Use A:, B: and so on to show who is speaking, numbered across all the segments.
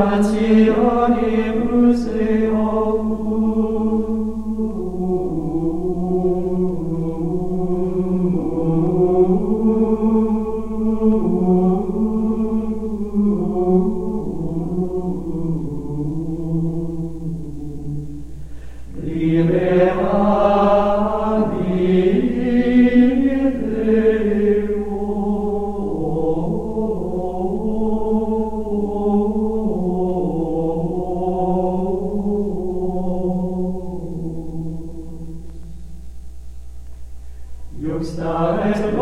A: rationibus eorum. Libera justa est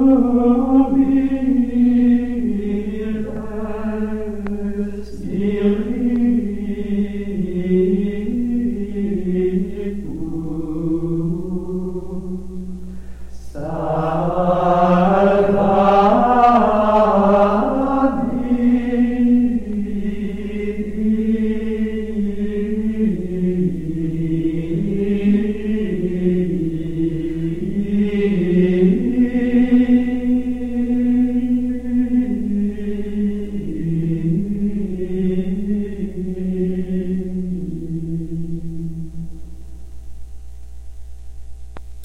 A: ربي